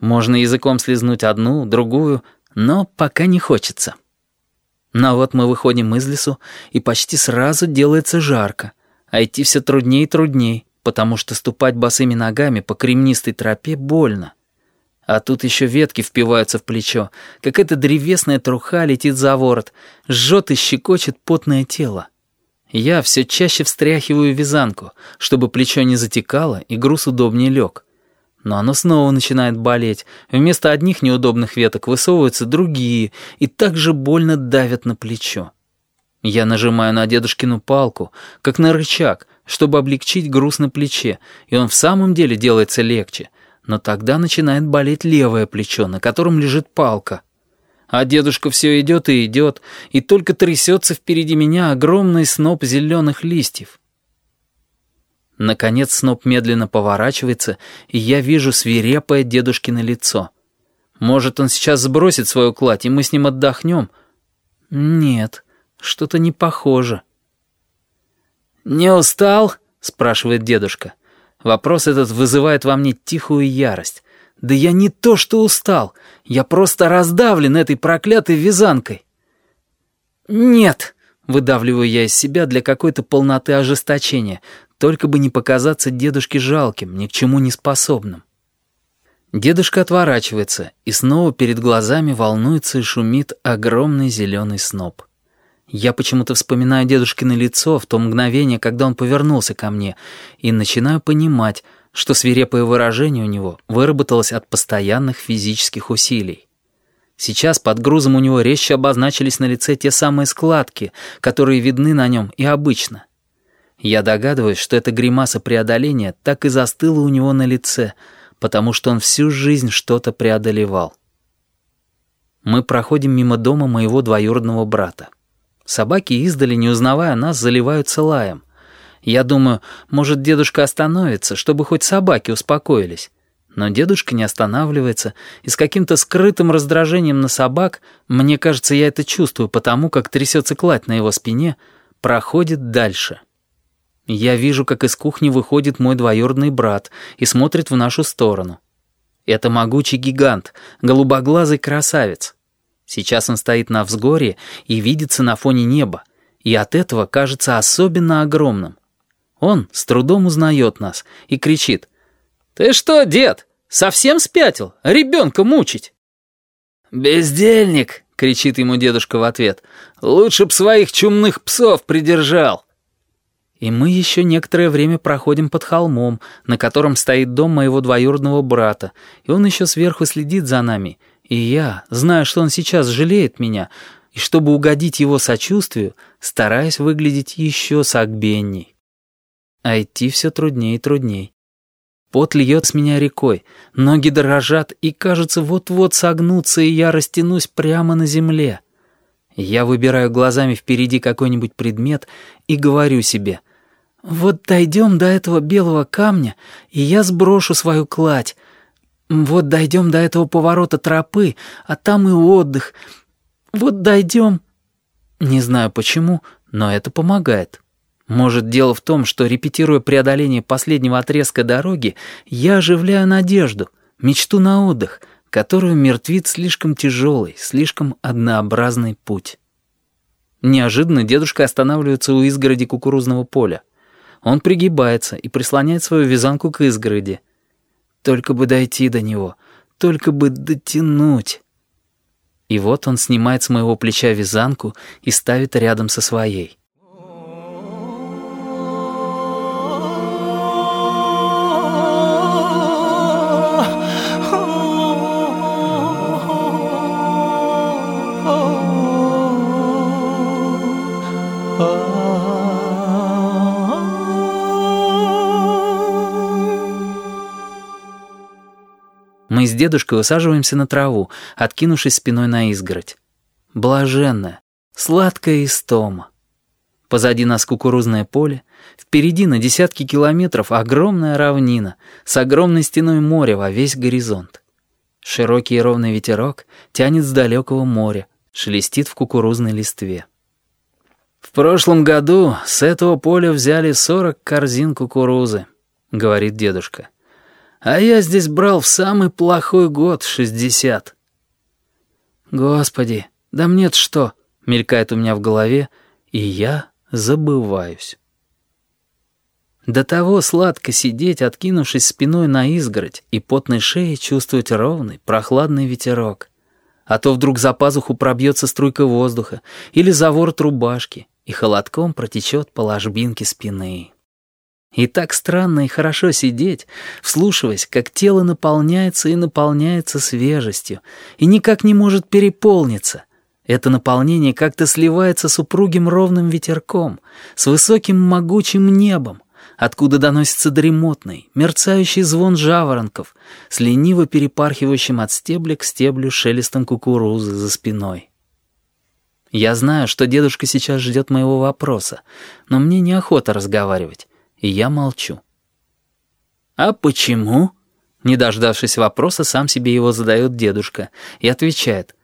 Можно языком слезнуть одну, другую, но пока не хочется. Но вот мы выходим из лесу, и почти сразу делается жарко, а идти все труднее и труднее, потому что ступать босыми ногами по кремнистой тропе больно. А тут еще ветки впиваются в плечо, как эта древесная труха летит за ворот, жжет и щекочет потное тело. Я все чаще встряхиваю вязанку, чтобы плечо не затекало и груз удобнее лег. Но оно снова начинает болеть. Вместо одних неудобных веток высовываются другие и так же больно давят на плечо. Я нажимаю на дедушкину палку, как на рычаг, чтобы облегчить груз на плече, и он в самом деле делается легче. Но тогда начинает болеть левое плечо, на котором лежит палка. А дедушка все идет и идет, и только трясется впереди меня огромный сноп зеленых листьев. Наконец сноп медленно поворачивается, и я вижу свирепое дедушкино лицо. Может, он сейчас сбросит свою кладь, и мы с ним отдохнем? Нет, что-то не похоже. «Не устал?» — спрашивает дедушка. Вопрос этот вызывает во мне тихую ярость. «Да я не то что устал, я просто раздавлен этой проклятой вязанкой». «Нет», — выдавливаю я из себя для какой-то полноты ожесточения, только бы не показаться дедушке жалким, ни к чему не способным. Дедушка отворачивается, и снова перед глазами волнуется и шумит огромный зеленый сноп. Я почему-то вспоминаю дедушкино лицо в то мгновение, когда он повернулся ко мне, и начинаю понимать, что свирепое выражение у него выработалось от постоянных физических усилий. Сейчас под грузом у него резче обозначились на лице те самые складки, которые видны на нем и обычно. Я догадываюсь, что эта гримаса преодоления так и застыла у него на лице, потому что он всю жизнь что-то преодолевал. Мы проходим мимо дома моего двоюродного брата. Собаки издали, не узнавая нас, заливаются лаем. Я думаю, может, дедушка остановится, чтобы хоть собаки успокоились. Но дедушка не останавливается, и с каким-то скрытым раздражением на собак, мне кажется, я это чувствую потому, как трясется кладь на его спине, проходит дальше. Я вижу, как из кухни выходит мой двоюродный брат и смотрит в нашу сторону. Это могучий гигант, голубоглазый красавец. Сейчас он стоит на взгоре и видится на фоне неба, и от этого кажется особенно огромным. Он с трудом узнает нас и кричит. «Ты что, дед, совсем спятил? Ребенка мучить?» «Бездельник!» — кричит ему дедушка в ответ. «Лучше б своих чумных псов придержал!» И мы еще некоторое время проходим под холмом, на котором стоит дом моего двоюродного брата, и он еще сверху следит за нами. И я, зная, что он сейчас жалеет меня, и чтобы угодить его сочувствию, стараюсь выглядеть еще сагбенней. А идти все труднее и трудней. Пот льет с меня рекой, ноги дрожат и, кажется, вот-вот согнутся, и я растянусь прямо на земле. Я выбираю глазами впереди какой-нибудь предмет и говорю себе — вот дойдем до этого белого камня, и я сброшу свою кладь. Вот дойдем до этого поворота тропы, а там и отдых. Вот дойдем. Не знаю почему, но это помогает. Может, дело в том, что, репетируя преодоление последнего отрезка дороги, я оживляю надежду, мечту на отдых, которую мертвит слишком тяжелый, слишком однообразный путь. Неожиданно дедушка останавливается у изгороди кукурузного поля. Он пригибается и прислоняет свою вязанку к изгороди. Только бы дойти до него, только бы дотянуть. И вот он снимает с моего плеча вязанку и ставит рядом со своей. Мы дедушкой усаживаемся на траву, откинувшись спиной на изгородь. Блаженная, сладкая истома. Позади нас кукурузное поле, впереди на десятки километров огромная равнина с огромной стеной моря во весь горизонт. Широкий и ровный ветерок тянет с далекого моря, шелестит в кукурузной листве. «В прошлом году с этого поля взяли сорок корзин кукурузы», — говорит дедушка. А я здесь брал в самый плохой год, шестьдесят. Господи, да мне-то что? Мелькает у меня в голове, и я забываюсь. До того сладко сидеть, откинувшись спиной на изгородь, и потной шее чувствовать ровный, прохладный ветерок. А то вдруг за пазуху пробьется струйка воздуха или за ворот рубашки, и холодком протечет по ложбинке спины. И так странно и хорошо сидеть, вслушиваясь, как тело наполняется и наполняется свежестью, и никак не может переполниться. Это наполнение как-то сливается с упругим ровным ветерком, с высоким могучим небом, откуда доносится дремотный, мерцающий звон жаворонков, с лениво перепархивающим от стебля к стеблю шелестом кукурузы за спиной. Я знаю, что дедушка сейчас ждет моего вопроса, но мне неохота разговаривать и я молчу. «А почему?» Не дождавшись вопроса, сам себе его задает дедушка и отвечает.